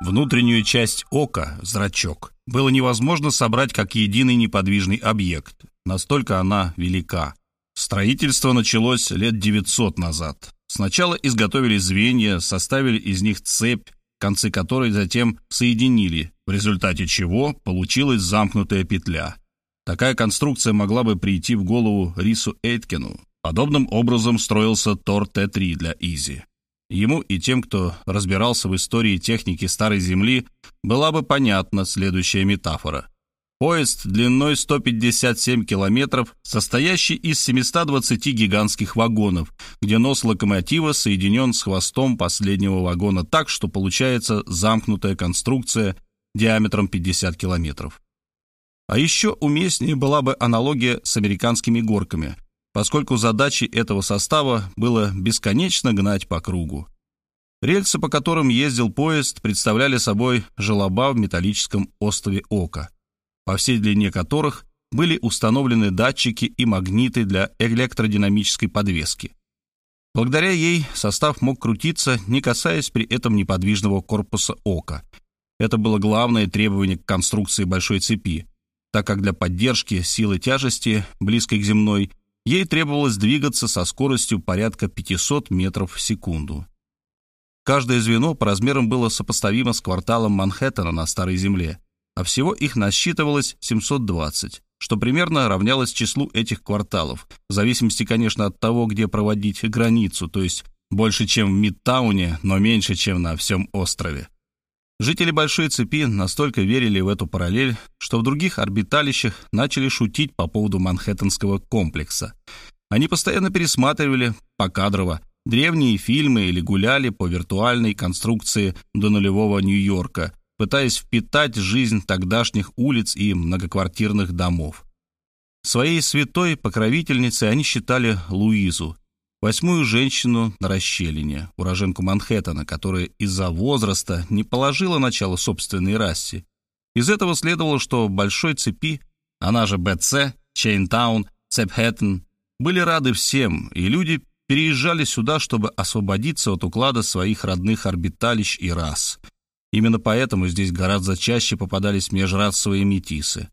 Внутреннюю часть ока, зрачок, было невозможно собрать как единый неподвижный объект, настолько она велика. Строительство началось лет 900 назад. Сначала изготовили звенья, составили из них цепь, концы которой затем соединили, в результате чего получилась замкнутая петля. Такая конструкция могла бы прийти в голову Рису Эйткину. Подобным образом строился Тор Т-3 для Изи. Ему и тем, кто разбирался в истории техники Старой Земли, была бы понятна следующая метафора. Поезд длиной 157 километров, состоящий из 720 гигантских вагонов, где нос локомотива соединен с хвостом последнего вагона так, что получается замкнутая конструкция диаметром 50 километров. А еще уместнее была бы аналогия с американскими горками, поскольку задачей этого состава было бесконечно гнать по кругу. Рельсы, по которым ездил поезд, представляли собой желоба в металлическом острове ока – по всей длине которых были установлены датчики и магниты для электродинамической подвески. Благодаря ей состав мог крутиться, не касаясь при этом неподвижного корпуса ока. Это было главное требование к конструкции большой цепи, так как для поддержки силы тяжести, близкой к земной, ей требовалось двигаться со скоростью порядка 500 метров в секунду. Каждое звено по размерам было сопоставимо с кварталом Манхэттена на Старой Земле – а всего их насчитывалось 720, что примерно равнялось числу этих кварталов, в зависимости, конечно, от того, где проводить границу, то есть больше, чем в Мидтауне, но меньше, чем на всем острове. Жители Большой Цепи настолько верили в эту параллель, что в других орбиталищах начали шутить по поводу Манхэттенского комплекса. Они постоянно пересматривали, покадрово, древние фильмы или гуляли по виртуальной конструкции до нулевого Нью-Йорка, пытаясь впитать жизнь тогдашних улиц и многоквартирных домов. Своей святой покровительницей они считали Луизу, восьмую женщину на расщелине, уроженку Манхэттена, которая из-за возраста не положила начало собственной расе. Из этого следовало, что большой цепи, она же БЦ, Чейнтаун, Цепхэттен, были рады всем, и люди переезжали сюда, чтобы освободиться от уклада своих родных орбиталищ и рас – Именно поэтому здесь гораздо чаще попадались межрасовые метисы.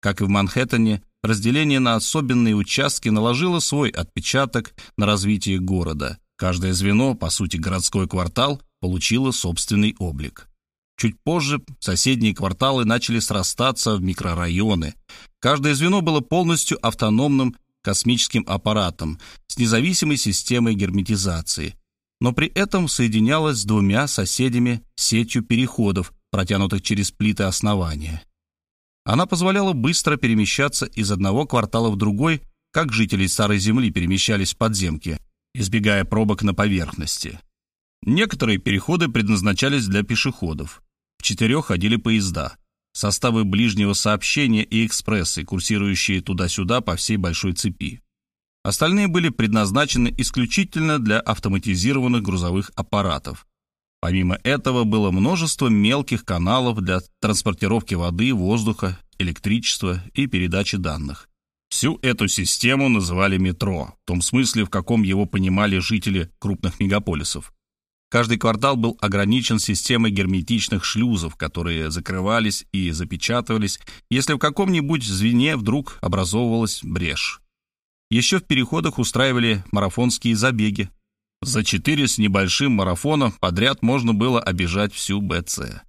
Как и в Манхэттене, разделение на особенные участки наложило свой отпечаток на развитие города. Каждое звено, по сути городской квартал, получило собственный облик. Чуть позже соседние кварталы начали срастаться в микрорайоны. Каждое звено было полностью автономным космическим аппаратом с независимой системой герметизации, но при этом соединялась с двумя соседями сетью переходов, протянутых через плиты основания. Она позволяла быстро перемещаться из одного квартала в другой, как жители Старой Земли перемещались в подземке, избегая пробок на поверхности. Некоторые переходы предназначались для пешеходов. В четырех ходили поезда, составы ближнего сообщения и экспрессы, курсирующие туда-сюда по всей большой цепи. Остальные были предназначены исключительно для автоматизированных грузовых аппаратов. Помимо этого было множество мелких каналов для транспортировки воды, воздуха, электричества и передачи данных. Всю эту систему называли метро, в том смысле, в каком его понимали жители крупных мегаполисов. Каждый квартал был ограничен системой герметичных шлюзов, которые закрывались и запечатывались, если в каком-нибудь звене вдруг образовывалась брешь. Еще в переходах устраивали марафонские забеги. За четыре с небольшим марафона подряд можно было обижать всю БЦ.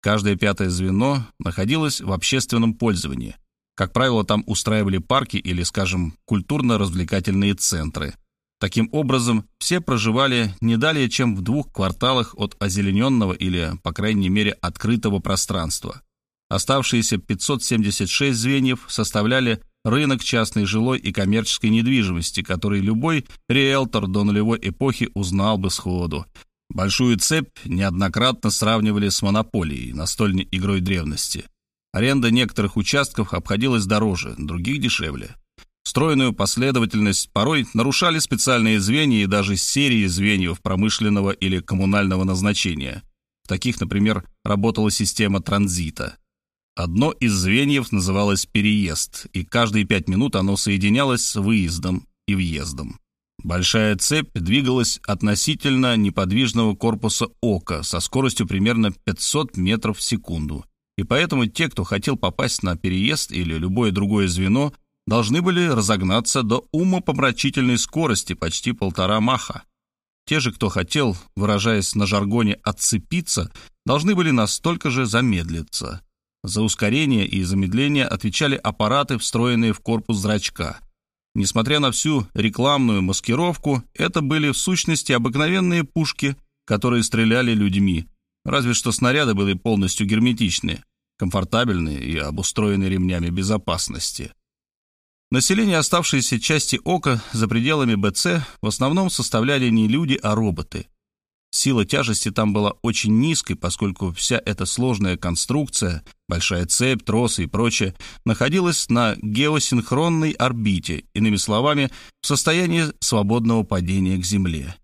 Каждое пятое звено находилось в общественном пользовании. Как правило, там устраивали парки или, скажем, культурно-развлекательные центры. Таким образом, все проживали не далее, чем в двух кварталах от озелененного или, по крайней мере, открытого пространства. Оставшиеся 576 звеньев составляли рынок частной жилой и коммерческой недвижимости, который любой риэлтор до нулевой эпохи узнал бы сходу. Большую цепь неоднократно сравнивали с монополией, настольной игрой древности. Аренда некоторых участков обходилась дороже, других дешевле. Стройную последовательность порой нарушали специальные звенья и даже серии звеньев промышленного или коммунального назначения. В таких, например, работала система транзита – Одно из звеньев называлось «переезд», и каждые пять минут оно соединялось с выездом и въездом. Большая цепь двигалась относительно неподвижного корпуса ока со скоростью примерно 500 метров в секунду. И поэтому те, кто хотел попасть на переезд или любое другое звено, должны были разогнаться до умопомрачительной скорости почти полтора маха. Те же, кто хотел, выражаясь на жаргоне, «отцепиться», должны были настолько же замедлиться. За ускорение и замедление отвечали аппараты, встроенные в корпус зрачка. Несмотря на всю рекламную маскировку, это были в сущности обыкновенные пушки, которые стреляли людьми, разве что снаряды были полностью герметичны, комфортабельные и обустроены ремнями безопасности. Население оставшейся части Ока за пределами БЦ в основном составляли не люди, а роботы. Сила тяжести там была очень низкой, поскольку вся эта сложная конструкция, большая цепь, тросы и прочее, находилась на геосинхронной орбите, иными словами, в состоянии свободного падения к Земле.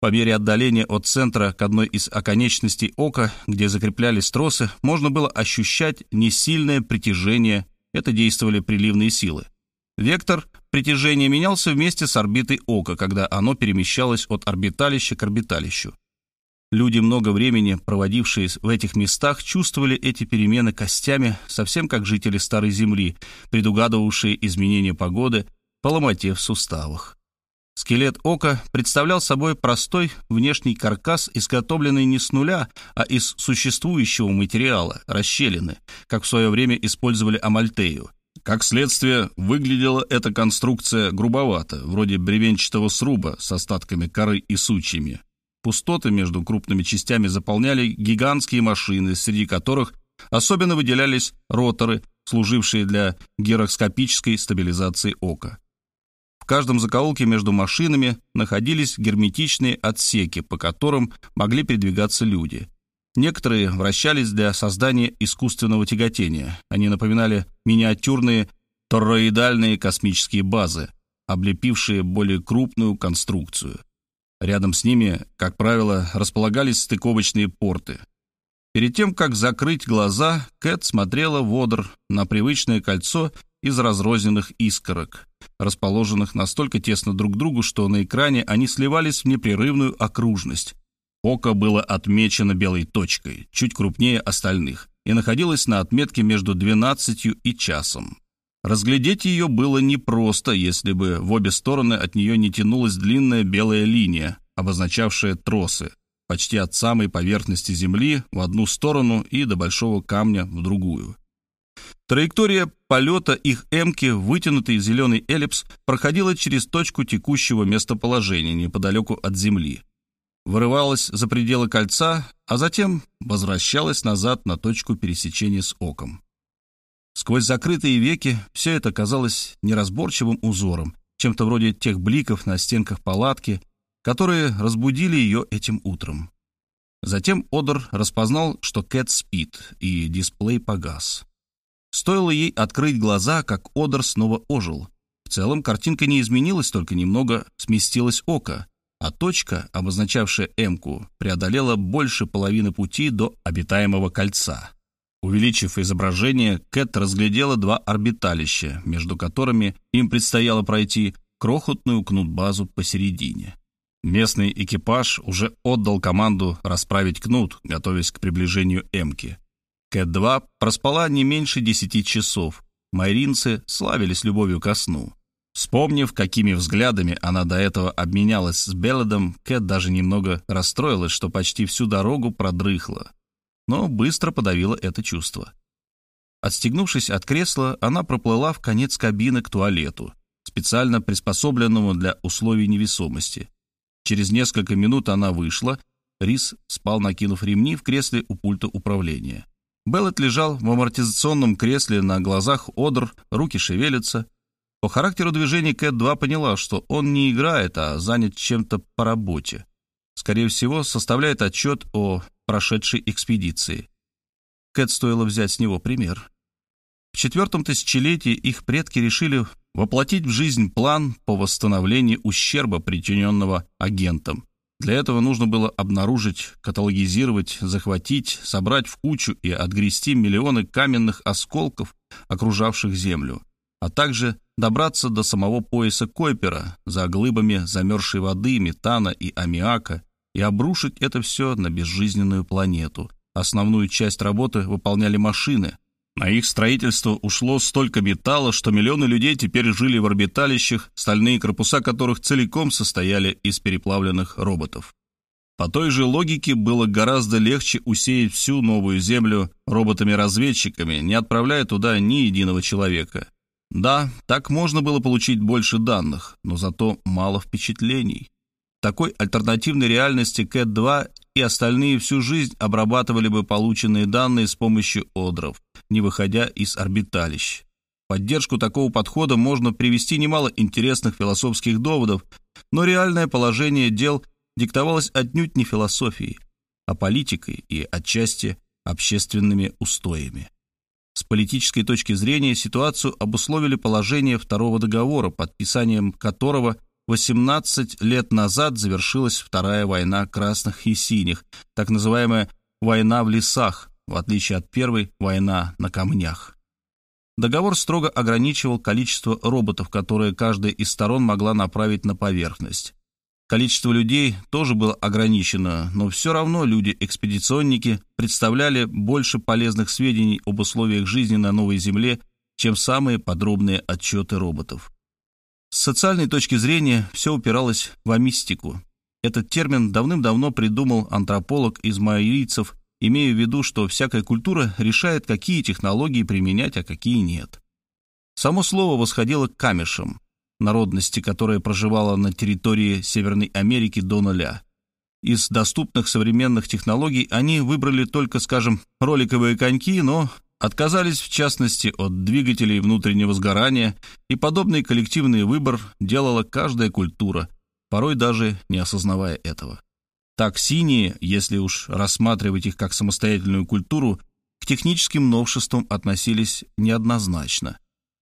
По мере отдаления от центра к одной из оконечностей ока, где закреплялись тросы, можно было ощущать несильное притяжение это действовали приливные силы. Вектор притяжения менялся вместе с орбитой ока, когда оно перемещалось от орбиталища к орбиталищу. Люди, много времени проводившие в этих местах, чувствовали эти перемены костями, совсем как жители Старой Земли, предугадывавшие изменения погоды по ломоте в суставах. Скелет ока представлял собой простой внешний каркас, изготовленный не с нуля, а из существующего материала, расщелины, как в свое время использовали амальтею. Как следствие, выглядела эта конструкция грубовато, вроде бревенчатого сруба с остатками коры и сучьями. Пустоты между крупными частями заполняли гигантские машины, среди которых особенно выделялись роторы, служившие для гироскопической стабилизации ока. В каждом закоулке между машинами находились герметичные отсеки, по которым могли передвигаться люди. Некоторые вращались для создания искусственного тяготения. Они напоминали миниатюрные тороидальные космические базы, облепившие более крупную конструкцию. Рядом с ними, как правило, располагались стыковочные порты. Перед тем, как закрыть глаза, Кэт смотрела в одр на привычное кольцо из разрозненных искорок, расположенных настолько тесно друг к другу, что на экране они сливались в непрерывную окружность. Око было отмечено белой точкой, чуть крупнее остальных, и находилось на отметке между 12 и часом. Разглядеть ее было непросто, если бы в обе стороны от нее не тянулась длинная белая линия, обозначавшая тросы, почти от самой поверхности Земли в одну сторону и до большого камня в другую. Траектория полета их «Эмки», вытянутый зеленый эллипс, проходила через точку текущего местоположения неподалеку от Земли. Вырывалась за пределы кольца, а затем возвращалась назад на точку пересечения с оком. Сквозь закрытые веки все это казалось неразборчивым узором, чем-то вроде тех бликов на стенках палатки, которые разбудили ее этим утром. Затем Одер распознал, что Кэт спит, и дисплей погас. Стоило ей открыть глаза, как Одер снова ожил. В целом картинка не изменилась, только немного сместилось око, а точка, обозначавшая М-ку, преодолела больше половины пути до обитаемого кольца. Увеличив изображение, Кэт разглядела два орбиталища, между которыми им предстояло пройти крохотную кнут-базу посередине. Местный экипаж уже отдал команду расправить кнут, готовясь к приближению Эмки. Кэт-2 проспала не меньше десяти часов. Майринцы славились любовью ко сну. Вспомнив, какими взглядами она до этого обменялась с Беллодом, Кэт даже немного расстроилась, что почти всю дорогу продрыхла. Но быстро подавила это чувство. Отстегнувшись от кресла, она проплыла в конец кабины к туалету, специально приспособленному для условий невесомости. Через несколько минут она вышла, Рис спал, накинув ремни в кресле у пульта управления. Беллет лежал в амортизационном кресле на глазах Одр, руки шевелятся. По характеру движений Кэт-2 поняла, что он не играет, а занят чем-то по работе. Скорее всего, составляет отчет о прошедшей экспедиции. Кэт стоило взять с него пример. В четвертом тысячелетии их предки решили воплотить в жизнь план по восстановлению ущерба, причиненного агентом. Для этого нужно было обнаружить, каталогизировать, захватить, собрать в кучу и отгрести миллионы каменных осколков, окружавших Землю, а также добраться до самого пояса Койпера за глыбами замерзшей воды, метана и аммиака и обрушить это все на безжизненную планету. Основную часть работы выполняли машины. На их строительство ушло столько металла, что миллионы людей теперь жили в орбиталищах, стальные корпуса которых целиком состояли из переплавленных роботов. По той же логике было гораздо легче усеять всю новую Землю роботами-разведчиками, не отправляя туда ни единого человека. Да, так можно было получить больше данных, но зато мало впечатлений. Такой альтернативной реальности Кэт-2 и остальные всю жизнь обрабатывали бы полученные данные с помощью одров, не выходя из орбиталищ. Поддержку такого подхода можно привести немало интересных философских доводов, но реальное положение дел диктовалось отнюдь не философией, а политикой и отчасти общественными устоями. С политической точки зрения ситуацию обусловили положение второго договора, подписанием которого 18 лет назад завершилась Вторая война красных и синих, так называемая «война в лесах», в отличие от первой «война на камнях». Договор строго ограничивал количество роботов, которые каждая из сторон могла направить на поверхность. Количество людей тоже было ограничено, но все равно люди-экспедиционники представляли больше полезных сведений об условиях жизни на Новой Земле, чем самые подробные отчеты роботов. С социальной точки зрения все упиралось в амистику. Этот термин давным-давно придумал антрополог из майорийцев, имея в виду, что всякая культура решает, какие технологии применять, а какие нет. Само слово восходило к камешам, народности, которая проживала на территории Северной Америки до нуля. Из доступных современных технологий они выбрали только, скажем, роликовые коньки, но отказались в частности от двигателей внутреннего сгорания, и подобный коллективный выбор делала каждая культура, порой даже не осознавая этого. Так синие, если уж рассматривать их как самостоятельную культуру, к техническим новшествам относились неоднозначно.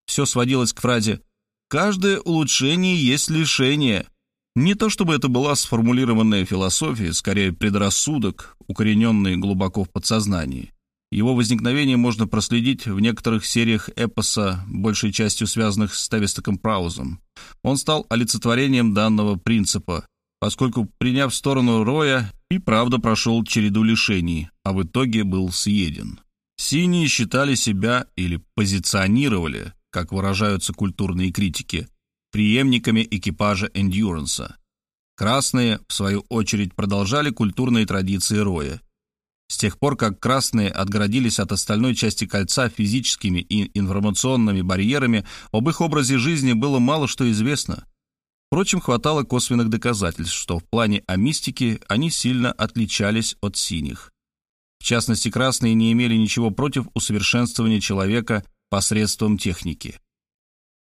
Все сводилось к фразе Каждое улучшение есть лишение. Не то чтобы это была сформулированная философия, скорее предрассудок, укорененный глубоко в подсознании. Его возникновение можно проследить в некоторых сериях эпоса, большей частью связанных с Тавистоком Праузом. Он стал олицетворением данного принципа, поскольку, приняв сторону Роя, и правда прошел череду лишений, а в итоге был съеден. Синие считали себя или позиционировали как выражаются культурные критики, преемниками экипажа «Эндюранса». Красные, в свою очередь, продолжали культурные традиции Роя. С тех пор, как красные отгородились от остальной части кольца физическими и информационными барьерами, об их образе жизни было мало что известно. Впрочем, хватало косвенных доказательств, что в плане амистики они сильно отличались от синих. В частности, красные не имели ничего против усовершенствования человека посредством техники.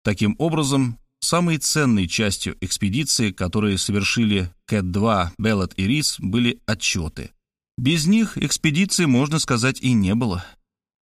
Таким образом, самой ценной частью экспедиции, которые совершили Кэт-2, Беллот и Рис, были отчеты. Без них экспедиции, можно сказать, и не было.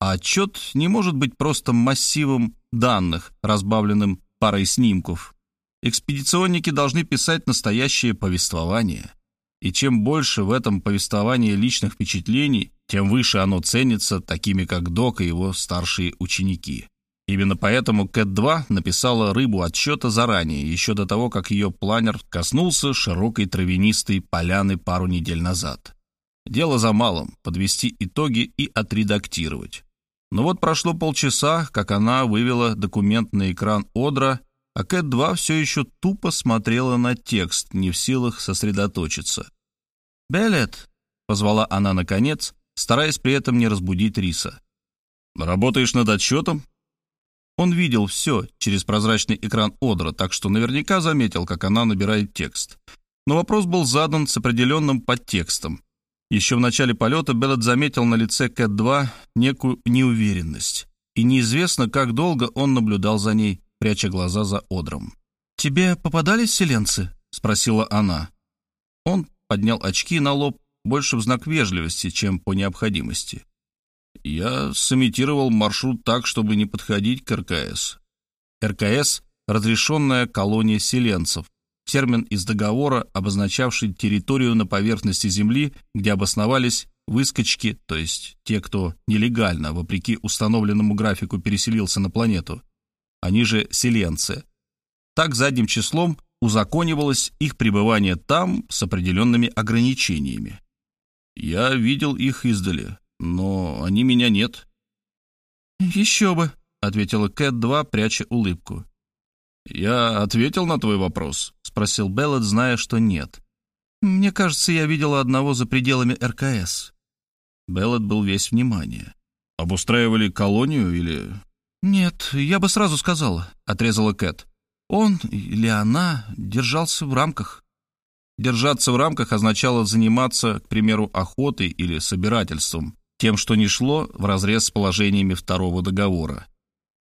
А отчет не может быть просто массивом данных, разбавленным парой снимков. Экспедиционники должны писать настоящее повествование. И чем больше в этом повествовании личных впечатлений, тем выше оно ценится такими, как Док и его старшие ученики. Именно поэтому Кэт-2 написала рыбу отсчета заранее, еще до того, как ее планер коснулся широкой травянистой поляны пару недель назад. Дело за малым — подвести итоги и отредактировать. Но вот прошло полчаса, как она вывела документ на экран Одра, а Кэт-2 все еще тупо смотрела на текст, не в силах сосредоточиться. «Беллет!» — позвала она наконец, стараясь при этом не разбудить Риса. «Работаешь над отчетом?» Он видел все через прозрачный экран Одра, так что наверняка заметил, как она набирает текст. Но вопрос был задан с определенным подтекстом. Еще в начале полета Беллет заметил на лице Кэт-2 некую неуверенность. И неизвестно, как долго он наблюдал за ней, пряча глаза за Одром. «Тебе попадались селенцы?» — спросила она. Он поднял очки на лоб больше в знак вежливости, чем по необходимости. Я сымитировал маршрут так, чтобы не подходить к РКС. РКС — разрешенная колония селенцев, термин из договора, обозначавший территорию на поверхности Земли, где обосновались выскочки, то есть те, кто нелегально, вопреки установленному графику, переселился на планету. они же селенцы. Так задним числом узаконивалось их пребывание там с определенными ограничениями. Я видел их издали, но они меня нет. «Еще бы», — ответила Кэт-2, пряча улыбку. «Я ответил на твой вопрос?» — спросил Беллет, зная, что нет. «Мне кажется, я видела одного за пределами РКС». Беллет был весь внимание. «Обустраивали колонию или...» «Нет, я бы сразу сказала», — отрезала Кэт. «Он или она держался в рамках». Держаться в рамках означало заниматься, к примеру, охотой или собирательством, тем, что не шло вразрез с положениями второго договора.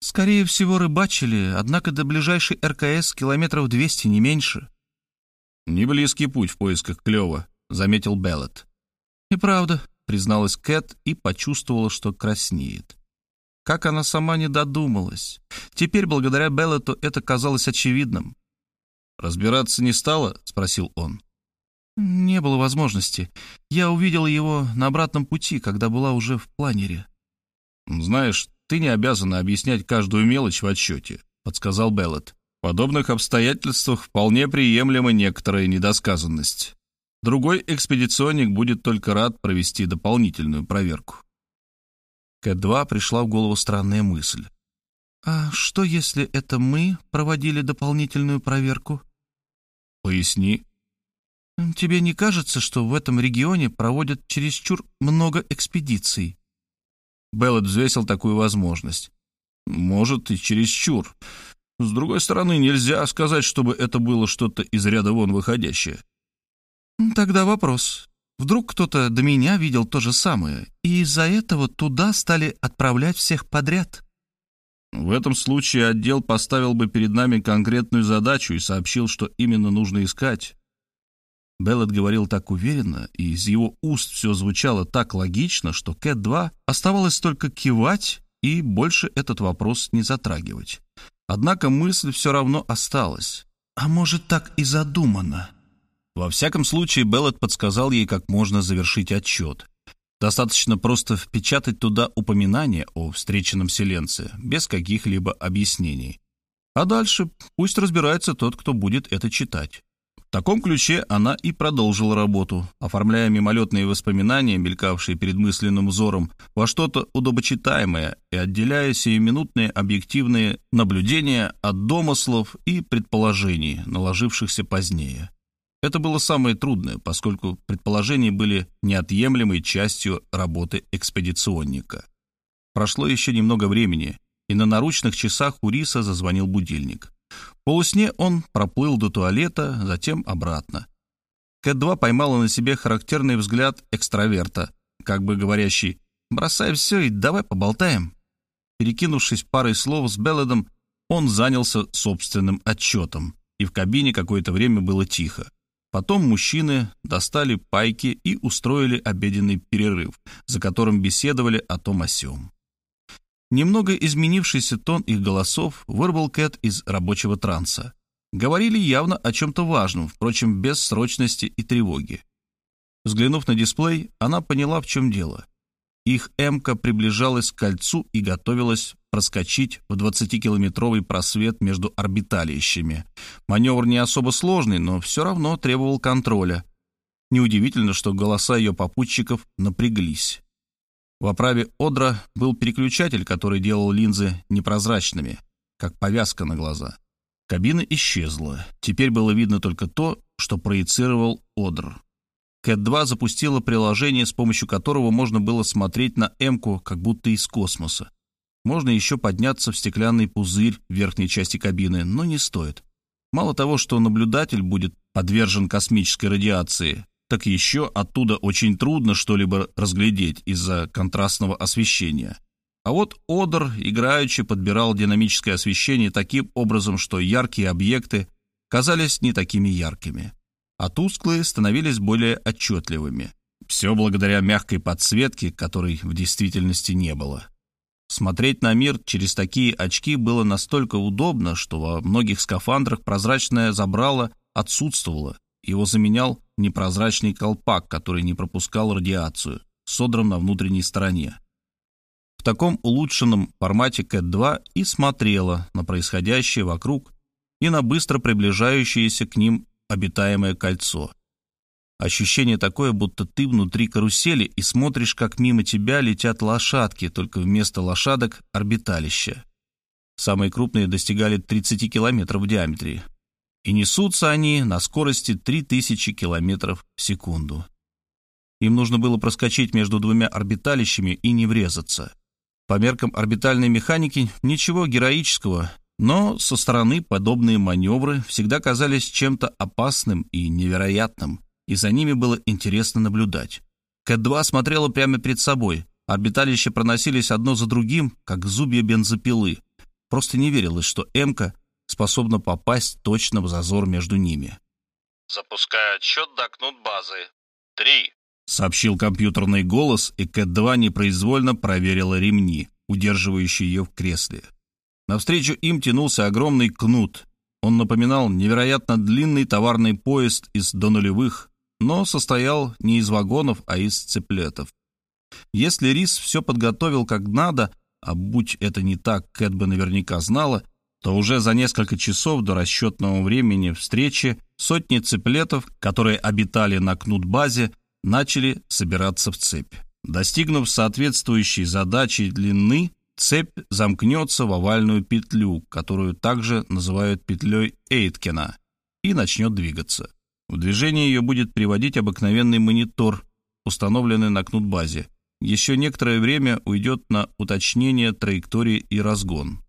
«Скорее всего, рыбачили, однако до ближайшей РКС километров 200, не меньше». «Не близкий путь в поисках клёва», — заметил Беллет. «И правда», — призналась Кэт и почувствовала, что краснеет. Как она сама не додумалась. Теперь, благодаря Беллету, это казалось очевидным. «Разбираться не стало?» — спросил он. «Не было возможности. Я увидела его на обратном пути, когда была уже в планере». «Знаешь, ты не обязана объяснять каждую мелочь в отчете», — подсказал Беллет. В подобных обстоятельствах вполне приемлема некоторая недосказанность. Другой экспедиционник будет только рад провести дополнительную проверку. К-2 пришла в голову странная мысль. «А что, если это мы проводили дополнительную проверку?» «Поясни». «Тебе не кажется, что в этом регионе проводят чересчур много экспедиций?» Беллет взвесил такую возможность. «Может, и чересчур. С другой стороны, нельзя сказать, чтобы это было что-то из ряда вон выходящее». «Тогда вопрос. Вдруг кто-то до меня видел то же самое, и из-за этого туда стали отправлять всех подряд. В этом случае отдел поставил бы перед нами конкретную задачу и сообщил, что именно нужно искать. Беллет говорил так уверенно, и из его уст все звучало так логично, что Кэт-2 оставалось только кивать и больше этот вопрос не затрагивать. Однако мысль все равно осталась. «А может, так и задумано?» Во всяком случае, Беллет подсказал ей, как можно завершить отчет. Достаточно просто впечатать туда упоминание о встреченном селенце, без каких-либо объяснений. А дальше пусть разбирается тот, кто будет это читать. В таком ключе она и продолжила работу, оформляя мимолетные воспоминания, мелькавшие перед мысленным взором, во что-то удобочитаемое и отделяя сиюминутные объективные наблюдения от домыслов и предположений, наложившихся позднее. Это было самое трудное, поскольку предположения были неотъемлемой частью работы экспедиционника. Прошло еще немного времени, и на наручных часах у Риса зазвонил будильник. В полусне он проплыл до туалета, затем обратно. Кэт-2 поймала на себе характерный взгляд экстраверта, как бы говорящий «бросай все и давай поболтаем». Перекинувшись парой слов с Белледом, он занялся собственным отчетом, и в кабине какое-то время было тихо. Потом мужчины достали пайки и устроили обеденный перерыв, за которым беседовали о том о сём. Немного изменившийся тон их голосов вырвал Кэт из рабочего транса. Говорили явно о чем-то важном, впрочем, без срочности и тревоги. Взглянув на дисплей, она поняла, в чем дело. Их «Эмка» приближалась к кольцу и готовилась проскочить в 20-километровый просвет между орбиталищами. Маневр не особо сложный, но все равно требовал контроля. Неудивительно, что голоса ее попутчиков напряглись. В оправе Одра был переключатель, который делал линзы непрозрачными, как повязка на глаза. Кабина исчезла. Теперь было видно только то, что проецировал Одр. Кэт-2 запустила приложение, с помощью которого можно было смотреть на Эмку как будто из космоса. Можно еще подняться в стеклянный пузырь в верхней части кабины, но не стоит. Мало того, что наблюдатель будет подвержен космической радиации, так еще оттуда очень трудно что-либо разглядеть из-за контрастного освещения. А вот Одер играючи подбирал динамическое освещение таким образом, что яркие объекты казались не такими яркими а тусклые становились более отчетливыми. Все благодаря мягкой подсветке, которой в действительности не было. Смотреть на мир через такие очки было настолько удобно, что во многих скафандрах прозрачное забрало отсутствовало. Его заменял непрозрачный колпак, который не пропускал радиацию, содран на внутренней стороне. В таком улучшенном формате Кэт-2 и смотрела на происходящее вокруг и на быстро приближающееся к ним обитаемое кольцо. Ощущение такое, будто ты внутри карусели и смотришь, как мимо тебя летят лошадки, только вместо лошадок — орбиталище. Самые крупные достигали 30 километров в диаметре. И несутся они на скорости 3000 километров в секунду. Им нужно было проскочить между двумя орбиталищами и не врезаться. По меркам орбитальной механики ничего героического, но со стороны подобные маневры всегда казались чем-то опасным и невероятным — и за ними было интересно наблюдать. Кэт-2 смотрела прямо перед собой. Орбиталища проносились одно за другим, как зубья бензопилы. Просто не верилось, что «Эмка» способна попасть точно в зазор между ними. «Запускаю отсчет до кнут-базы. Три», — сообщил компьютерный голос, и Кэт-2 непроизвольно проверила ремни, удерживающие ее в кресле. Навстречу им тянулся огромный кнут. Он напоминал невероятно длинный товарный поезд из донулевых, но состоял не из вагонов, а из цеплетов. Если Рис все подготовил как надо, а будь это не так, Кэт бы наверняка знала, то уже за несколько часов до расчетного времени встречи сотни цеплетов, которые обитали на кнут-базе, начали собираться в цепь. Достигнув соответствующей задачи длины, цепь замкнется в овальную петлю, которую также называют петлей Эйткена, и начнет двигаться. В движение ее будет приводить обыкновенный монитор, установленный на кнут-базе. Еще некоторое время уйдет на уточнение траектории и разгон.